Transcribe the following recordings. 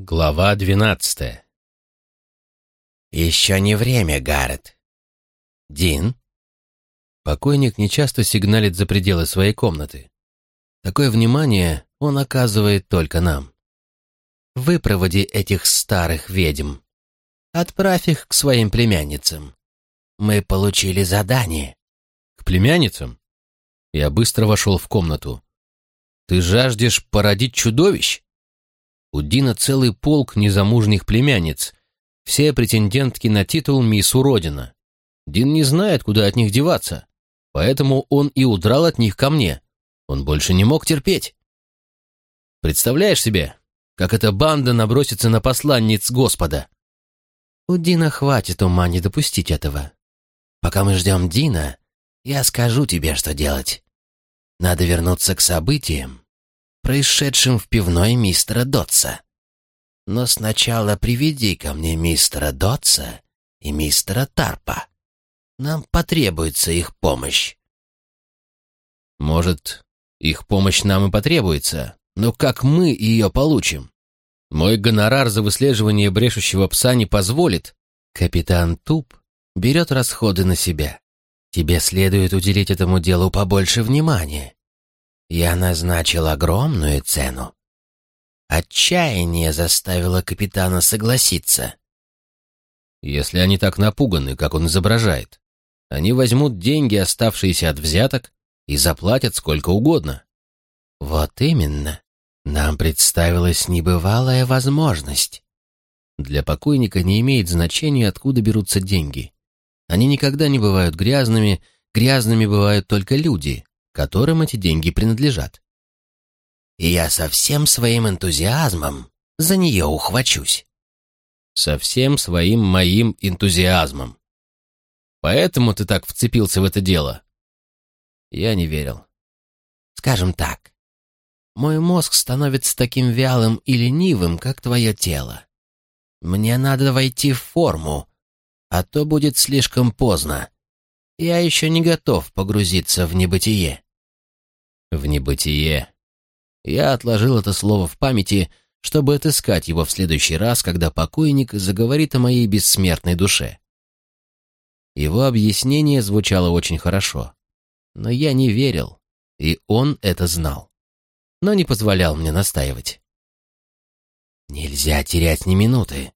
Глава двенадцатая «Еще не время, Гаррет». «Дин?» Покойник нечасто сигналит за пределы своей комнаты. Такое внимание он оказывает только нам. «Выпроводи этих старых ведьм. Отправь их к своим племянницам. Мы получили задание». «К племянницам?» Я быстро вошел в комнату. «Ты жаждешь породить чудовищ?» У Дина целый полк незамужних племянниц, все претендентки на титул мисс Уродина. Дин не знает, куда от них деваться, поэтому он и удрал от них ко мне. Он больше не мог терпеть. Представляешь себе, как эта банда набросится на посланниц Господа? У Дина хватит ума не допустить этого. Пока мы ждем Дина, я скажу тебе, что делать. Надо вернуться к событиям происшедшим в пивной мистера Дотса. Но сначала приведи ко мне мистера Дотса и мистера Тарпа. Нам потребуется их помощь. Может, их помощь нам и потребуется, но как мы ее получим? Мой гонорар за выслеживание брешущего пса не позволит. Капитан Туп берет расходы на себя. Тебе следует уделить этому делу побольше внимания. Я назначил огромную цену. Отчаяние заставило капитана согласиться. Если они так напуганы, как он изображает, они возьмут деньги, оставшиеся от взяток, и заплатят сколько угодно. Вот именно. Нам представилась небывалая возможность. Для покойника не имеет значения, откуда берутся деньги. Они никогда не бывают грязными, грязными бывают только люди, которым эти деньги принадлежат. И я со всем своим энтузиазмом за нее ухвачусь. Со всем своим моим энтузиазмом. Поэтому ты так вцепился в это дело? Я не верил. Скажем так, мой мозг становится таким вялым и ленивым, как твое тело. Мне надо войти в форму, а то будет слишком поздно. Я еще не готов погрузиться в небытие в небытие. Я отложил это слово в памяти, чтобы отыскать его в следующий раз, когда покойник заговорит о моей бессмертной душе. Его объяснение звучало очень хорошо, но я не верил, и он это знал, но не позволял мне настаивать. «Нельзя терять ни минуты.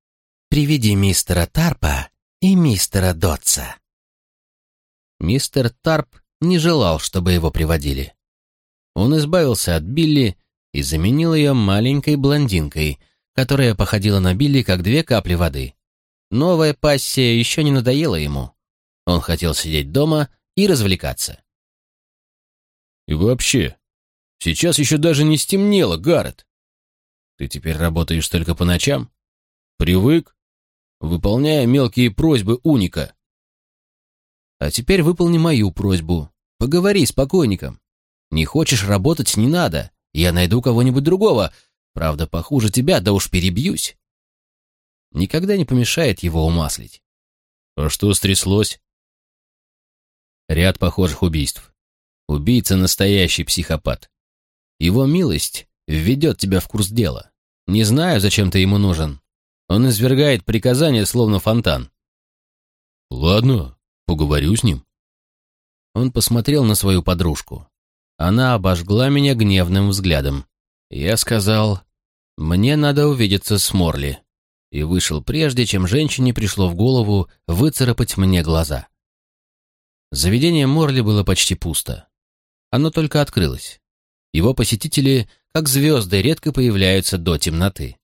Приведи мистера Тарпа и мистера Дотса». Мистер Тарп не желал, чтобы его приводили. Он избавился от Билли и заменил ее маленькой блондинкой, которая походила на Билли как две капли воды. Новая пассия еще не надоела ему. Он хотел сидеть дома и развлекаться. «И вообще, сейчас еще даже не стемнело, Гаррет. Ты теперь работаешь только по ночам? Привык? Выполняя мелкие просьбы Уника. А теперь выполни мою просьбу. Поговори с покойником. Не хочешь работать, не надо. Я найду кого-нибудь другого. Правда, похуже тебя, да уж перебьюсь. Никогда не помешает его умаслить. А что стряслось? Ряд похожих убийств. Убийца — настоящий психопат. Его милость введет тебя в курс дела. Не знаю, зачем ты ему нужен. Он извергает приказания, словно фонтан. Ладно, поговорю с ним. Он посмотрел на свою подружку. Она обожгла меня гневным взглядом. Я сказал, «Мне надо увидеться с Морли», и вышел прежде, чем женщине пришло в голову выцарапать мне глаза. Заведение Морли было почти пусто. Оно только открылось. Его посетители, как звезды, редко появляются до темноты.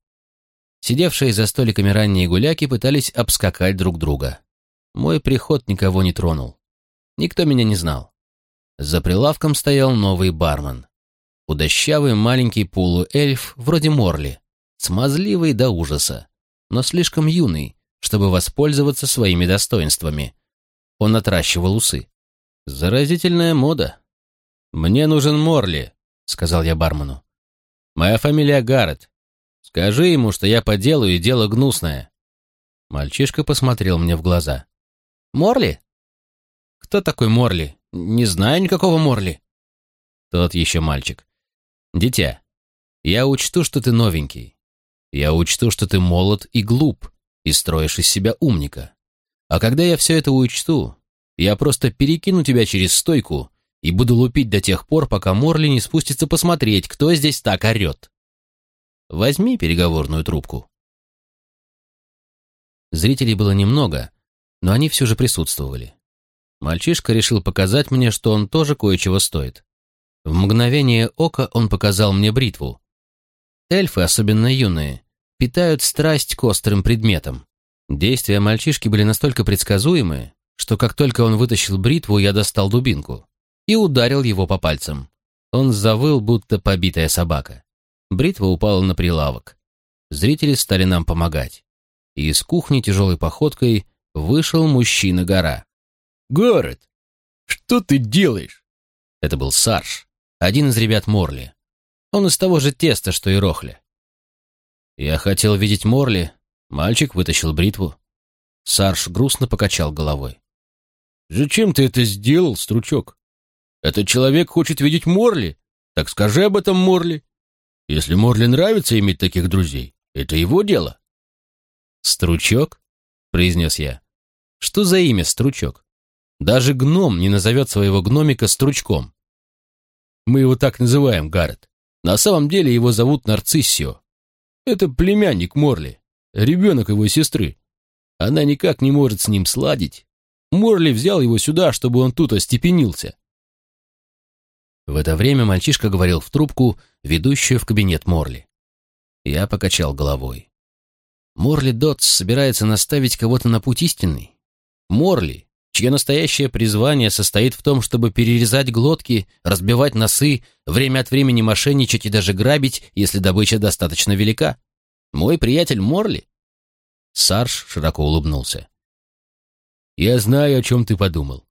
Сидевшие за столиками ранние гуляки пытались обскакать друг друга. Мой приход никого не тронул. Никто меня не знал. За прилавком стоял новый бармен. Удощавый маленький полуэльф, вроде Морли, смазливый до ужаса, но слишком юный, чтобы воспользоваться своими достоинствами. Он отращивал усы. «Заразительная мода». «Мне нужен Морли», — сказал я бармену. «Моя фамилия Гаррет. Скажи ему, что я по делу и дело гнусное». Мальчишка посмотрел мне в глаза. «Морли? Кто такой Морли? Не знаю никакого Морли. Тот еще мальчик. Дитя, я учту, что ты новенький. Я учту, что ты молод и глуп, и строишь из себя умника. А когда я все это учту, я просто перекину тебя через стойку и буду лупить до тех пор, пока Морли не спустится посмотреть, кто здесь так орет. Возьми переговорную трубку. Зрителей было немного, но они все же присутствовали. Мальчишка решил показать мне, что он тоже кое-чего стоит. В мгновение ока он показал мне бритву. Эльфы, особенно юные, питают страсть к острым предметам. Действия мальчишки были настолько предсказуемые, что как только он вытащил бритву, я достал дубинку и ударил его по пальцам. Он завыл, будто побитая собака. Бритва упала на прилавок. Зрители стали нам помогать. Из кухни тяжелой походкой вышел мужчина-гора. «Гаррет, что ты делаешь?» Это был Сарш, один из ребят Морли. Он из того же теста, что и Рохля. Я хотел видеть Морли, мальчик вытащил бритву. Сарш грустно покачал головой. «Зачем ты это сделал, стручок? Этот человек хочет видеть Морли, так скажи об этом Морли. Если Морли нравится иметь таких друзей, это его дело». «Стручок?» — произнес я. «Что за имя Стручок? Даже гном не назовет своего гномика Стручком». «Мы его так называем, Гаррет. На самом деле его зовут Нарциссио. Это племянник Морли, ребенок его сестры. Она никак не может с ним сладить, Морли взял его сюда, чтобы он тут остепенился. В это время мальчишка говорил в трубку, ведущую в кабинет Морли. Я покачал головой. Морли Дотс собирается наставить кого-то на путь истинный. Морли, чье настоящее призвание состоит в том, чтобы перерезать глотки, разбивать носы, время от времени мошенничать и даже грабить, если добыча достаточно велика. Мой приятель Морли? Сарш широко улыбнулся. Я знаю, о чем ты подумал.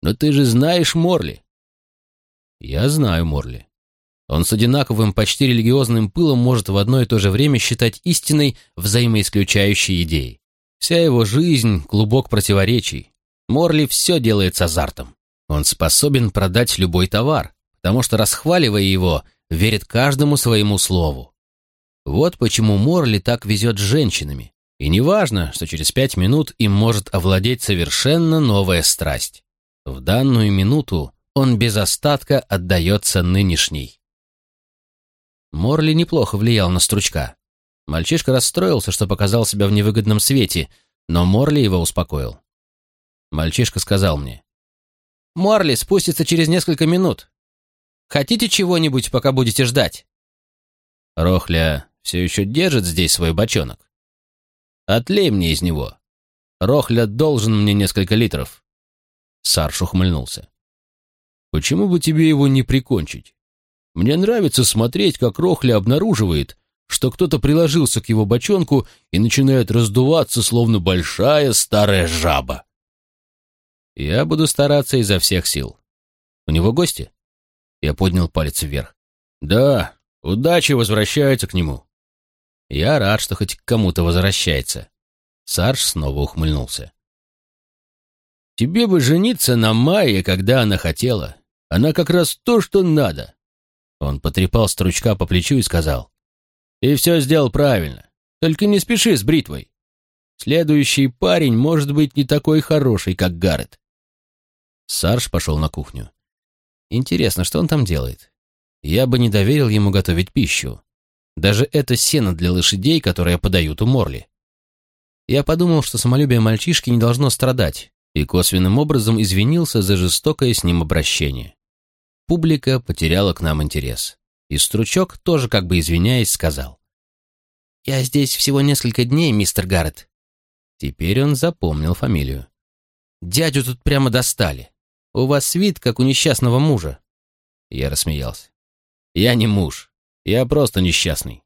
Но ты же знаешь Морли. Я знаю Морли. Он с одинаковым, почти религиозным пылом может в одно и то же время считать истиной взаимоисключающей идеей. Вся его жизнь — клубок противоречий. Морли все делает с азартом. Он способен продать любой товар, потому что, расхваливая его, верит каждому своему слову. Вот почему Морли так везет с женщинами. И не важно, что через пять минут им может овладеть совершенно новая страсть. В данную минуту он без остатка отдается нынешней. Морли неплохо влиял на Стручка. Мальчишка расстроился, что показал себя в невыгодном свете, но Морли его успокоил. Мальчишка сказал мне. «Морли спустится через несколько минут. Хотите чего-нибудь, пока будете ждать?» Рохля все еще держит здесь свой бочонок. Отлей мне из него. Рохля должен мне несколько литров. Сарш ухмыльнулся. Почему бы тебе его не прикончить? Мне нравится смотреть, как Рохля обнаруживает, что кто-то приложился к его бочонку и начинает раздуваться, словно большая старая жаба. Я буду стараться изо всех сил. У него гости? Я поднял палец вверх. Да, удача возвращается к нему. Я рад, что хоть к кому-то возвращается. Сарж снова ухмыльнулся. Тебе бы жениться на Майе, когда она хотела. Она как раз то, что надо. Он потрепал стручка по плечу и сказал. Ты все сделал правильно. Только не спеши с бритвой. Следующий парень может быть не такой хороший, как Гаррет. Сарж пошел на кухню. Интересно, что он там делает? Я бы не доверил ему готовить пищу. Даже это сено для лошадей, которое подают у Морли. Я подумал, что самолюбие мальчишки не должно страдать, и косвенным образом извинился за жестокое с ним обращение. Публика потеряла к нам интерес. И Стручок, тоже как бы извиняясь, сказал. «Я здесь всего несколько дней, мистер Гаррет». Теперь он запомнил фамилию. «Дядю тут прямо достали. У вас вид, как у несчастного мужа». Я рассмеялся. «Я не муж. Я просто несчастный.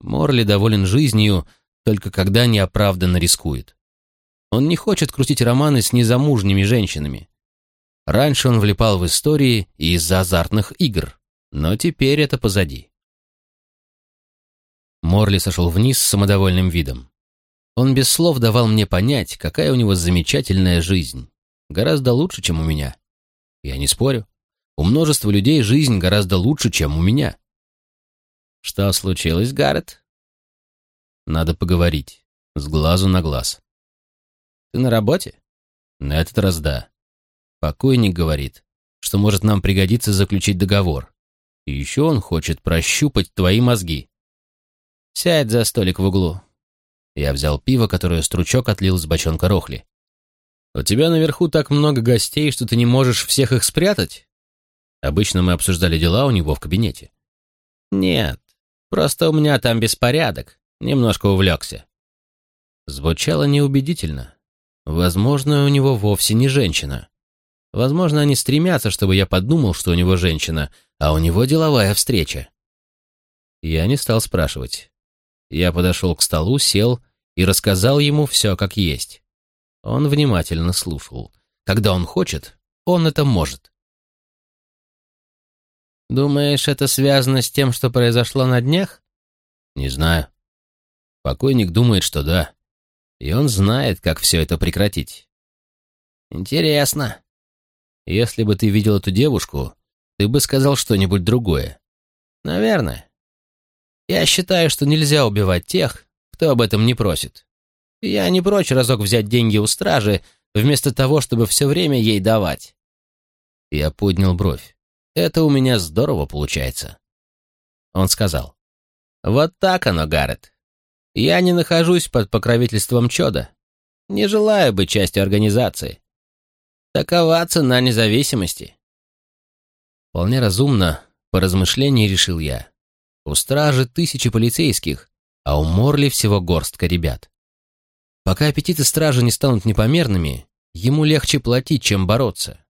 Морли доволен жизнью, только когда неоправданно рискует. Он не хочет крутить романы с незамужними женщинами. Раньше он влипал в истории из-за азартных игр, но теперь это позади. Морли сошел вниз с самодовольным видом. Он без слов давал мне понять, какая у него замечательная жизнь. Гораздо лучше, чем у меня. Я не спорю. У множества людей жизнь гораздо лучше, чем у меня. «Что случилось, Гаррет?» Надо поговорить. С глазу на глаз. Ты на работе? На этот раз да. Покойник говорит, что может нам пригодиться заключить договор. И еще он хочет прощупать твои мозги. Сядь за столик в углу. Я взял пиво, которое стручок отлил с бочонка рохли. «У тебя наверху так много гостей, что ты не можешь всех их спрятать?» Обычно мы обсуждали дела у него в кабинете. «Нет, просто у меня там беспорядок. Немножко увлекся». Звучало неубедительно. Возможно, у него вовсе не женщина. Возможно, они стремятся, чтобы я подумал, что у него женщина, а у него деловая встреча. Я не стал спрашивать. Я подошел к столу, сел и рассказал ему все как есть. Он внимательно слушал. Когда он хочет, он это может. «Думаешь, это связано с тем, что произошло на днях?» «Не знаю. Покойник думает, что да. И он знает, как все это прекратить». «Интересно. Если бы ты видел эту девушку, ты бы сказал что-нибудь другое». «Наверное. Я считаю, что нельзя убивать тех, кто об этом не просит. Я не прочь разок взять деньги у стражи, вместо того, чтобы все время ей давать». Я поднял бровь. «Это у меня здорово получается». Он сказал. «Вот так оно, Гаррет. Я не нахожусь под покровительством Чода. Не желаю быть частью организации. Такова цена независимости». Вполне разумно, по размышлению решил я. У стражи тысячи полицейских, а у Морли всего горстка ребят. Пока аппетиты стражи не станут непомерными, ему легче платить, чем бороться.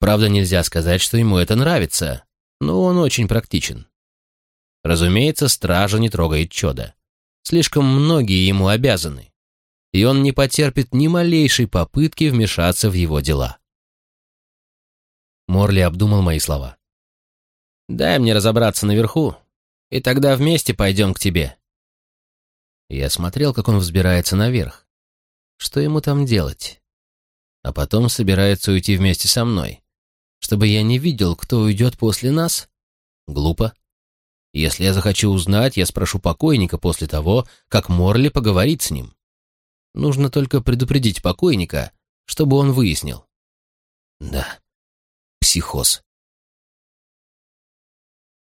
Правда, нельзя сказать, что ему это нравится, но он очень практичен. Разумеется, стража не трогает чёда. Слишком многие ему обязаны, и он не потерпит ни малейшей попытки вмешаться в его дела. Морли обдумал мои слова. «Дай мне разобраться наверху, и тогда вместе пойдем к тебе». Я смотрел, как он взбирается наверх. Что ему там делать? А потом собирается уйти вместе со мной. Чтобы я не видел, кто уйдет после нас? Глупо. Если я захочу узнать, я спрошу покойника после того, как Морли поговорит с ним. Нужно только предупредить покойника, чтобы он выяснил. Да, психоз.